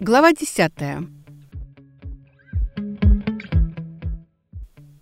Глава десятая.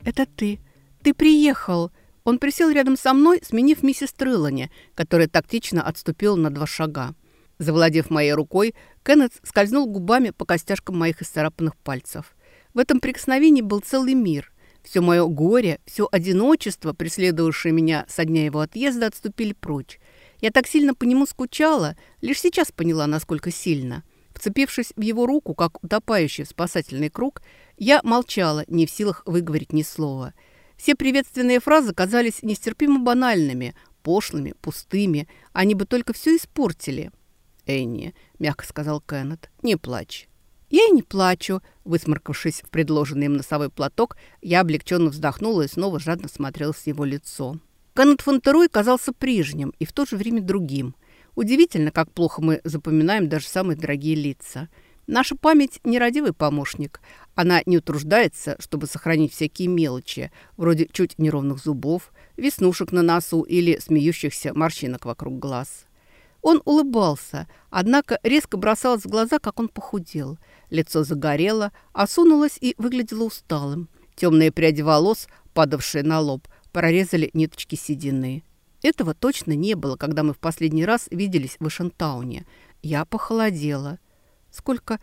«Это ты. Ты приехал!» Он присел рядом со мной, сменив миссис Треллани, которая тактично отступила на два шага. Завладев моей рукой, Кеннет скользнул губами по костяшкам моих исцарапанных пальцев. В этом прикосновении был целый мир. Все мое горе, все одиночество, преследовавшее меня со дня его отъезда, отступили прочь. Я так сильно по нему скучала, лишь сейчас поняла, насколько сильно. Вцепившись в его руку, как утопающий в спасательный круг, я молчала, не в силах выговорить ни слова – все приветственные фразы казались нестерпимо банальными, пошлыми, пустыми. Они бы только все испортили. «Энни», — мягко сказал Кеннет, — «не плачь». «Я и не плачу», — высморкавшись в предложенный им носовой платок, я облегченно вздохнула и снова жадно смотрела в его лицо. Кеннет Фонтерой казался прежним и в то же время другим. Удивительно, как плохо мы запоминаем даже самые дорогие лица — Наша память – нерадивый помощник. Она не утруждается, чтобы сохранить всякие мелочи, вроде чуть неровных зубов, веснушек на носу или смеющихся морщинок вокруг глаз. Он улыбался, однако резко бросалось в глаза, как он похудел. Лицо загорело, осунулось и выглядело усталым. Темные пряди волос, падавшие на лоб, прорезали ниточки седины. Этого точно не было, когда мы в последний раз виделись в Эшентауне. Я похолодела – Сколько...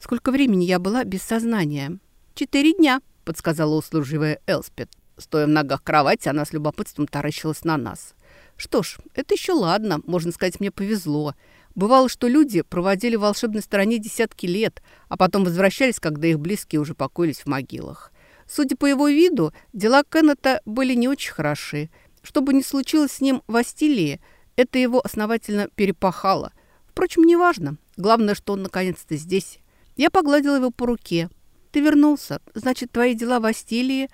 сколько времени я была без сознания? Четыре дня, подсказала услуживая Элспет. Стоя в ногах кровати, она с любопытством таращилась на нас. Что ж, это еще ладно, можно сказать, мне повезло. Бывало, что люди проводили в волшебной стране десятки лет, а потом возвращались, когда их близкие уже покоились в могилах. Судя по его виду, дела Кеннета были не очень хороши. Что бы ни случилось с ним в Астилии, это его основательно перепахало. Впрочем, неважно. Главное, что он наконец-то здесь. Я погладила его по руке. «Ты вернулся. Значит, твои дела в Астилии...»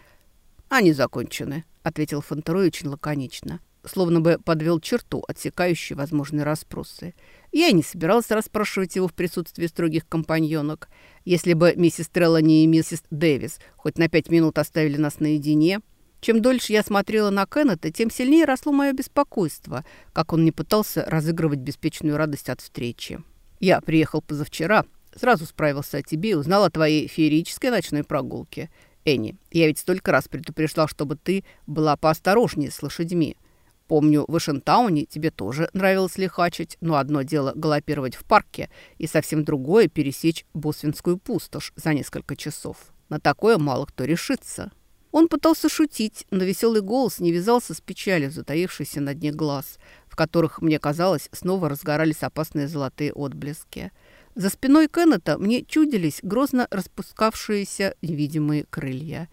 «Они закончены», — ответил Фонтерой очень лаконично, словно бы подвел черту, отсекающую возможные расспросы. Я и не собиралась расспрашивать его в присутствии строгих компаньонок. Если бы миссис Треллани и миссис Дэвис хоть на пять минут оставили нас наедине... Чем дольше я смотрела на Кеннета, тем сильнее росло мое беспокойство, как он не пытался разыгрывать беспечную радость от встречи. Я приехал позавчера, сразу справился о тебе и узнал о твоей феерической ночной прогулке. Энни, я ведь столько раз предупреждал, чтобы ты была поосторожнее с лошадьми. Помню, в Эшентауне тебе тоже нравилось лихачить, но одно дело галопировать в парке, и совсем другое – пересечь Босвинскую пустошь за несколько часов. На такое мало кто решится. Он пытался шутить, но веселый голос не вязался с печалью, затаившейся на дне глаз, в которых, мне казалось, снова разгорались опасные золотые отблески. За спиной Кеннета мне чудились грозно распускавшиеся невидимые крылья.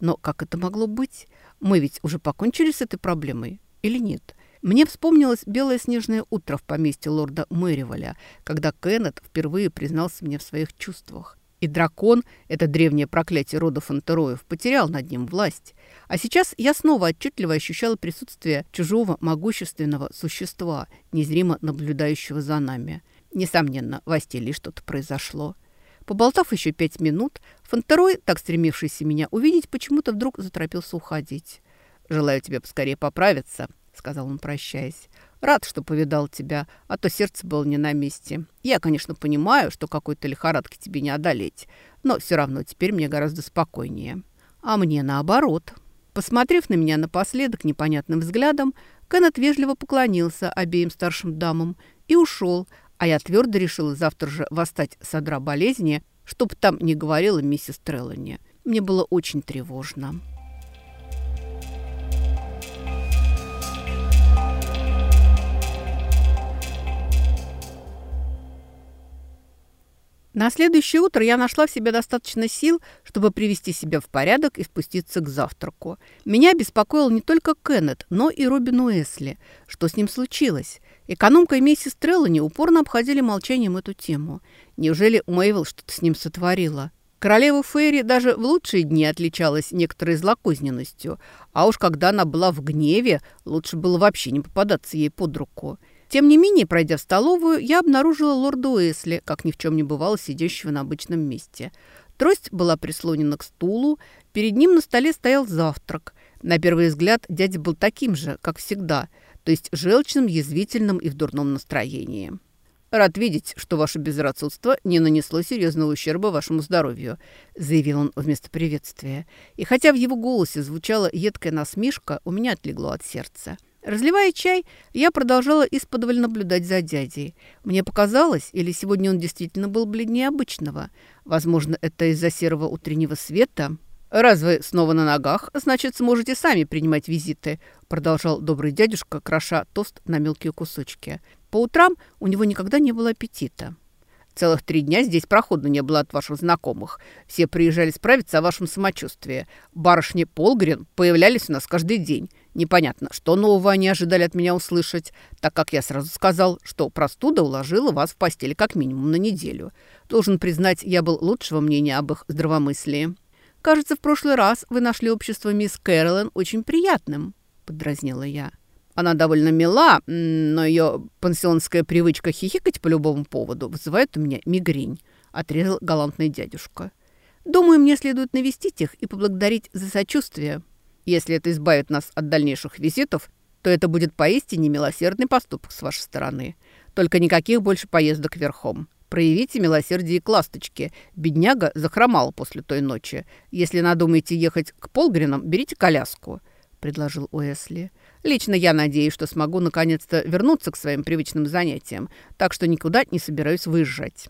Но как это могло быть? Мы ведь уже покончили с этой проблемой или нет? Мне вспомнилось белое снежное утро в поместье лорда Мэриволя, когда Кеннет впервые признался мне в своих чувствах. И дракон, это древнее проклятие рода Фонтероев, потерял над ним власть. А сейчас я снова отчетливо ощущала присутствие чужого могущественного существа, незримо наблюдающего за нами. Несомненно, в Астелии что-то произошло. Поболтав еще пять минут, Фонтерой, так стремившийся меня увидеть, почему-то вдруг заторопился уходить. «Желаю тебе поскорее поправиться», — сказал он, прощаясь. Рад, что повидал тебя, а то сердце было не на месте. Я, конечно, понимаю, что какой-то лихорадки тебе не одолеть, но все равно теперь мне гораздо спокойнее. А мне наоборот». Посмотрев на меня напоследок непонятным взглядом, Кеннет вежливо поклонился обеим старшим дамам и ушел, а я твердо решила завтра же восстать с одра болезни, чтобы там не говорила миссис Треллани. Мне было очень тревожно. На следующее утро я нашла в себе достаточно сил, чтобы привести себя в порядок и спуститься к завтраку. Меня беспокоил не только Кеннет, но и Робин Уэсли. Что с ним случилось? Экономка и миссис Треллани упорно обходили молчанием эту тему. Неужели Мэйвелл что-то с ним сотворила? Королева Фейри даже в лучшие дни отличалась некоторой злокозненностью, а уж когда она была в гневе, лучше было вообще не попадаться ей под руку. Тем не менее, пройдя в столовую, я обнаружила лорда Уэсли, как ни в чем не бывало, сидящего на обычном месте. Трость была прислонена к стулу, перед ним на столе стоял завтрак. На первый взгляд дядя был таким же, как всегда, то есть желчным, язвительным и в дурном настроении. «Рад видеть, что ваше безрассудство не нанесло серьезного ущерба вашему здоровью», заявил он вместо приветствия. И хотя в его голосе звучала едкая насмешка, у меня отлегло от сердца. Разливая чай, я продолжала исподволь наблюдать за дядей. Мне показалось, или сегодня он действительно был бледнее обычного. Возможно, это из-за серого утреннего света. «Раз вы снова на ногах, значит, сможете сами принимать визиты», продолжал добрый дядюшка, кроша тост на мелкие кусочки. По утрам у него никогда не было аппетита. Целых три дня здесь проходно не было от ваших знакомых. Все приезжали справиться о вашем самочувствии. Барышни Полгрен появлялись у нас каждый день. Непонятно, что нового они ожидали от меня услышать, так как я сразу сказал, что простуда уложила вас в постели как минимум на неделю. Должен признать, я был лучшего мнения об их здравомыслии. «Кажется, в прошлый раз вы нашли общество мисс Кэролин очень приятным», — подразнила я. Она довольно мила, но ее пансионская привычка хихикать по любому поводу вызывает у меня мигрень», – отрезал галантный дядюшка. «Думаю, мне следует навестить их и поблагодарить за сочувствие. Если это избавит нас от дальнейших визитов, то это будет поистине милосердный поступок с вашей стороны. Только никаких больше поездок верхом. Проявите милосердие к ласточке. Бедняга захромал после той ночи. Если надумаете ехать к Полгринам, берите коляску», – предложил Уэсли. Лично я надеюсь, что смогу наконец-то вернуться к своим привычным занятиям, так что никуда не собираюсь выезжать.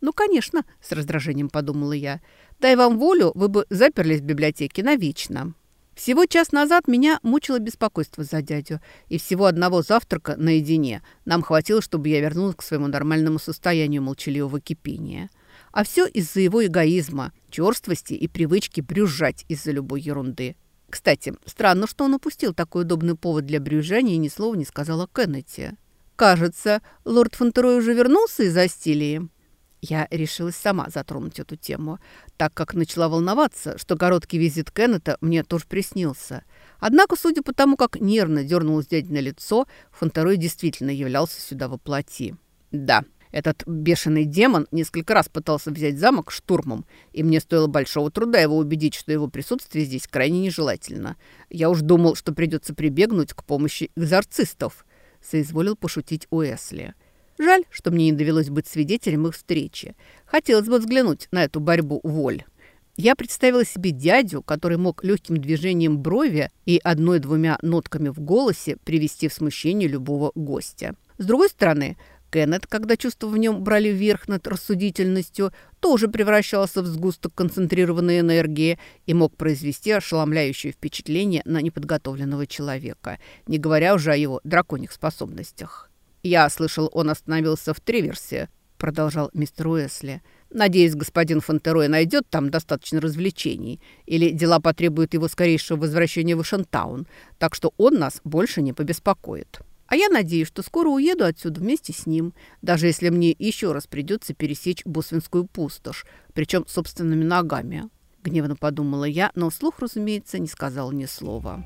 «Ну, конечно», — с раздражением подумала я. «Дай вам волю, вы бы заперлись в библиотеке навечно». Всего час назад меня мучило беспокойство за дядю, и всего одного завтрака наедине нам хватило, чтобы я вернулась к своему нормальному состоянию молчаливого кипения. А все из-за его эгоизма, черствости и привычки брюзжать из-за любой ерунды. Кстати, странно, что он упустил такой удобный повод для брюзжания и ни слова не сказал о Кеннете. «Кажется, лорд Фонтерой уже вернулся из Астилии». Я решилась сама затронуть эту тему, так как начала волноваться, что короткий визит Кеннета мне тоже приснился. Однако, судя по тому, как нервно дернулось дядя на лицо, Фонтерой действительно являлся сюда во плоти. «Да, этот бешеный демон несколько раз пытался взять замок штурмом, и мне стоило большого труда его убедить, что его присутствие здесь крайне нежелательно. Я уж думал, что придется прибегнуть к помощи экзорцистов», — соизволил пошутить Уэсли. «Жаль, что мне не довелось быть свидетелем их встречи. Хотелось бы взглянуть на эту борьбу воль». Я представила себе дядю, который мог легким движением брови и одной-двумя нотками в голосе привести в смущение любого гостя. С другой стороны, Кеннет, когда чувства в нем брали верх над рассудительностью, тоже превращался в сгусток концентрированной энергии и мог произвести ошеломляющее впечатление на неподготовленного человека, не говоря уже о его драконьих способностях. «Я слышал, он остановился в Триверсе», — продолжал мистер Уэсли. «Надеюсь, господин Фонтерой найдет там достаточно развлечений, или дела потребуют его скорейшего возвращения в Вашингтон, так что он нас больше не побеспокоит». А я надеюсь, что скоро уеду отсюда вместе с ним, даже если мне еще раз придется пересечь Босвинскую пустошь, причем собственными ногами. Гневно подумала я, но вслух, разумеется, не сказала ни слова.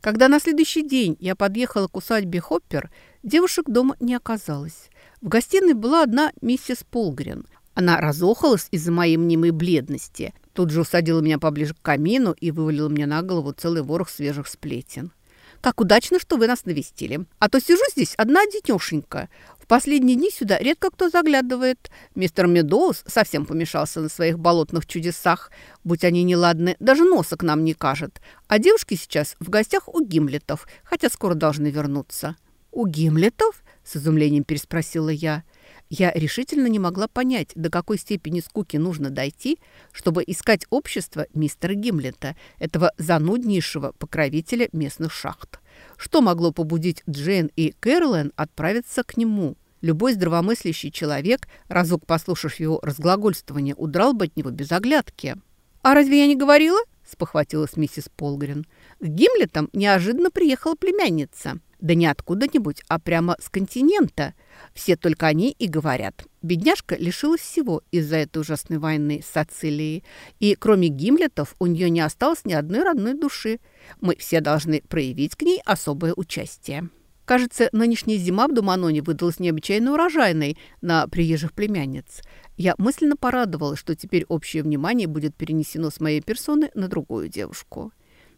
Когда на следующий день я подъехала к усадьбе Хоппер, девушек дома не оказалось. В гостиной была одна миссис Полгрен – она разохалась из-за моей мнимой бледности. Тут же усадила меня поближе к камину и вывалила мне на голову целый ворох свежих сплетен. «Как удачно, что вы нас навестили. А то сижу здесь одна детёшенька. В последние дни сюда редко кто заглядывает. Мистер Медоуз совсем помешался на своих болотных чудесах. Будь они неладны, даже носа к нам не кажет. А девушки сейчас в гостях у Гимлетов, хотя скоро должны вернуться». «У Гимлетов?» – с изумлением переспросила я. – я решительно не могла понять, до какой степени скуки нужно дойти, чтобы искать общество мистера Гимлета, этого зануднейшего покровителя местных шахт. Что могло побудить Джейн и Кэролайн отправиться к нему? Любой здравомыслящий человек, разок послушав его разглагольствование, удрал бы от него без оглядки. «А разве я не говорила?» –– спохватилась миссис Полгрен. «К Гимлетам неожиданно приехала племянница. Да не откуда-нибудь, а прямо с континента. Все только они и говорят. Бедняжка лишилась всего из-за этой ужасной войны с Ацилией. И кроме Гимлетов у нее не осталось ни одной родной души. Мы все должны проявить к ней особое участие». Кажется, нынешняя зима в Думаноне выдалась необычайно урожайной на приезжих племянниц. Я мысленно порадовалась, что теперь общее внимание будет перенесено с моей персоны на другую девушку.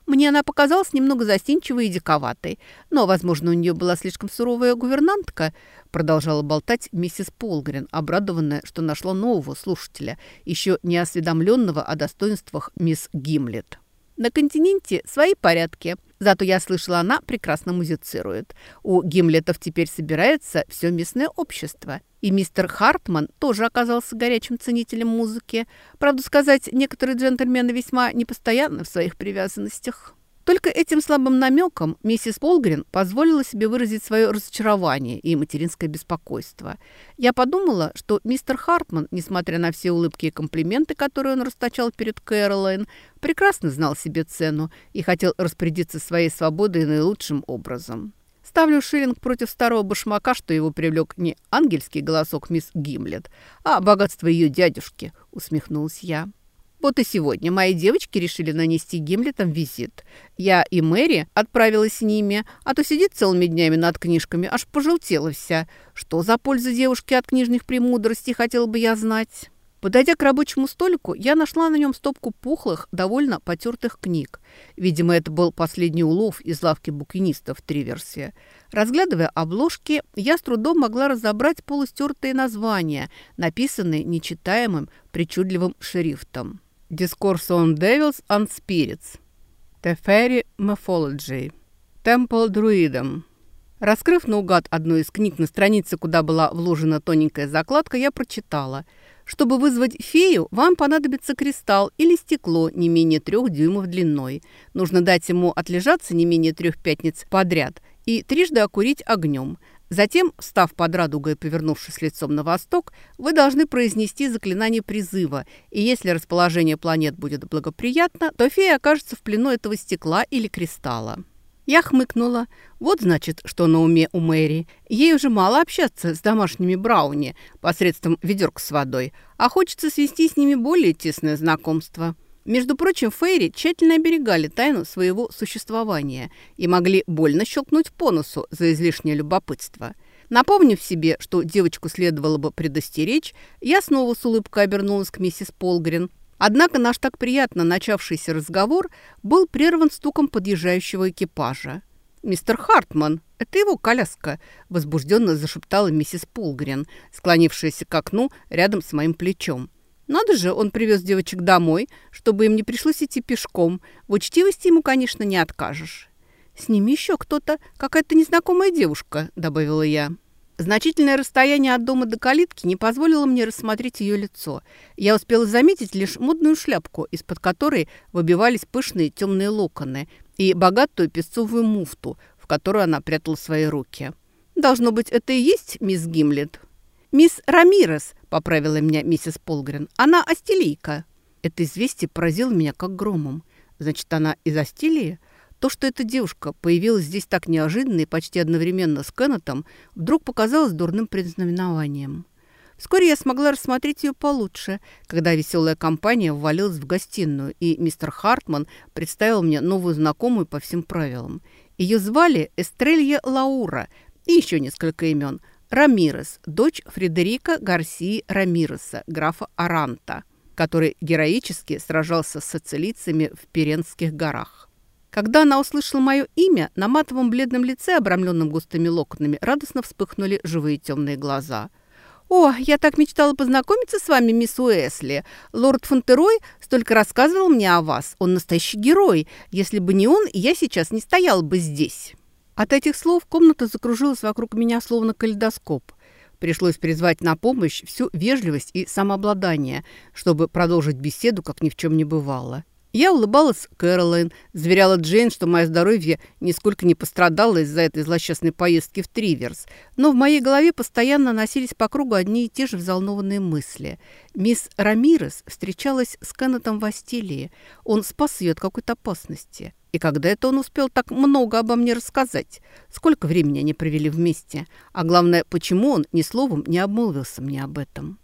Мне она показалась немного застенчивой и диковатой, но, возможно, у нее была слишком суровая гувернантка, продолжала болтать миссис Полгрен, обрадованная, что нашла нового слушателя, еще не осведомленного о достоинствах мисс Гимлет. На континенте свои порядки – Зато я слышала, она прекрасно музицирует. У Гимлетов теперь собирается все местное общество. И мистер Хартман тоже оказался горячим ценителем музыки. Правду сказать, некоторые джентльмены весьма непостоянны в своих привязанностях. Только этим слабым намеком миссис Полгрин позволила себе выразить свое разочарование и материнское беспокойство. Я подумала, что мистер Хартман, несмотря на все улыбки и комплименты, которые он расточал перед Кэролайн, прекрасно знал себе цену и хотел распорядиться своей свободой наилучшим образом. Ставлю шиллинг против старого башмака, что его привлек не ангельский голосок мисс Гимлет, а богатство ее дядюшки, усмехнулась я. Вот и сегодня мои девочки решили нанести Гимлетам визит. Я и Мэри отправилась с ними, а то сидит целыми днями над книжками, аж пожелтела вся. Что за польза девушки от книжных премудростей, хотела бы я знать. Подойдя к рабочему столику, я нашла на нем стопку пухлых, довольно потертых книг. Видимо, это был последний улов из лавки букинистов в Триверсе. Разглядывая обложки, я с трудом могла разобрать полустертые названия, написанные нечитаемым, причудливым шрифтом. Discourse on Devils and Spirits. Teferi Mythology. Temple Druidom. Раскрыв наугад одну из книг на странице, куда была вложена тоненькая закладка, я прочитала. Чтобы вызвать фею, вам понадобится кристалл или стекло не менее трех дюймов длиной. Нужно дать ему отлежаться не менее трех пятниц подряд и трижды окурить огнем – Затем, встав под радугой повернувшись лицом на восток, вы должны произнести заклинание призыва, и если расположение планет будет благоприятно, то фея окажется в плену этого стекла или кристалла. Я хмыкнула. Вот, значит, что на уме у Мэри. Ей уже мало общаться с домашними брауни посредством ведерка с водой, а хочется свести с ними более тесное знакомство. Между прочим, Фейри тщательно оберегали тайну своего существования и могли больно щелкнуть по носу за излишнее любопытство. Напомнив себе, что девочку следовало бы предостеречь, я снова с улыбкой обернулась к миссис Полгрен. Однако наш так приятно начавшийся разговор был прерван стуком подъезжающего экипажа. «Мистер Хартман, это его коляска», – возбужденно зашептала миссис Полгрен, склонившаяся к окну рядом с моим плечом. Надо же, он привез девочек домой, чтобы им не пришлось идти пешком. В учтивости ему, конечно, не откажешь. «С ними еще кто-то, какая-то незнакомая девушка», — добавила я. Значительное расстояние от дома до калитки не позволило мне рассмотреть ее лицо. Я успела заметить лишь модную шляпку, из-под которой выбивались пышные темные локоны, и богатую песцовую муфту, в которую она прятала свои руки. «Должно быть, это и есть мисс Гимлет?» «Мисс Рамирес», — поправила меня миссис Полгрен. «Она астилийка». Это известие поразило меня как громом. Значит, она из Астилии? То, что эта девушка появилась здесь так неожиданно и почти одновременно с Кеннетом, вдруг показалось дурным предзнаменованием. Вскоре я смогла рассмотреть ее получше, когда веселая компания ввалилась в гостиную, и мистер Хартман представил мне новую знакомую по всем правилам. Ее звали Эстрелья Лаура и еще несколько имен – Рамирес, дочь Фредерика Гарсии Рамиреса, графа Аранта, который героически сражался с сицилийцами в Пиренских горах. Когда она услышала мое имя, на матовом бледном лице, обрамленном густыми локонами, радостно вспыхнули живые темные глаза. «О, я так мечтала познакомиться с вами, мисс Уэсли. Лорд Фонтерой столько рассказывал мне о вас. Он настоящий герой. Если бы не он, я сейчас не стояла бы здесь». От этих слов комната закружилась вокруг меня, словно калейдоскоп. Пришлось призвать на помощь всю вежливость и самообладание, чтобы продолжить беседу, как ни в чем не бывало. Я улыбалась Кэролайн, заверяла Джейн, что мое здоровье нисколько не пострадало из-за этой злосчастной поездки в Триверс, но в моей голове постоянно носились по кругу одни и те же взволнованные мысли. Мисс Рамирес встречалась с Кеннетом в Астилии. Он спас ее от какой-то опасности. И когда это он успел так много обо мне рассказать? Сколько времени они провели вместе? А главное, почему он ни словом не обмолвился мне об этом?»